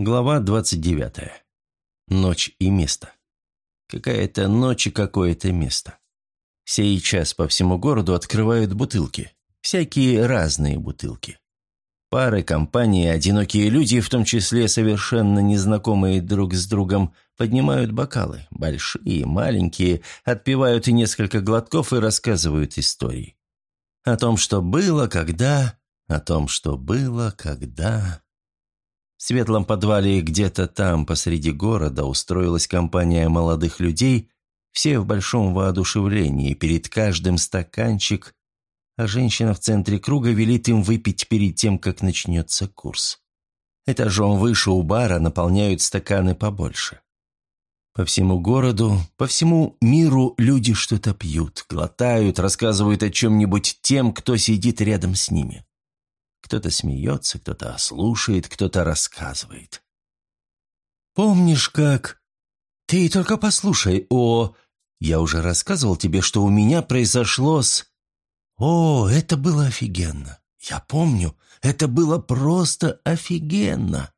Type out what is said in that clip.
Глава 29. Ночь и место. Какая-то ночь и какое-то место. Сейчас по всему городу открывают бутылки. Всякие разные бутылки. Пары, компании, одинокие люди, в том числе совершенно незнакомые друг с другом, поднимают бокалы, большие, маленькие, отпивают и несколько глотков и рассказывают истории. О том, что было, когда... О том, что было, когда... В светлом подвале где-то там, посреди города, устроилась компания молодых людей, все в большом воодушевлении, перед каждым стаканчик, а женщина в центре круга велит им выпить перед тем, как начнется курс. Этажом выше у бара наполняют стаканы побольше. По всему городу, по всему миру люди что-то пьют, глотают, рассказывают о чем-нибудь тем, кто сидит рядом с ними. Кто-то смеется, кто-то слушает, кто-то рассказывает. «Помнишь, как...» «Ты только послушай, о...» «Я уже рассказывал тебе, что у меня произошло с...» «О, это было офигенно! Я помню, это было просто офигенно!»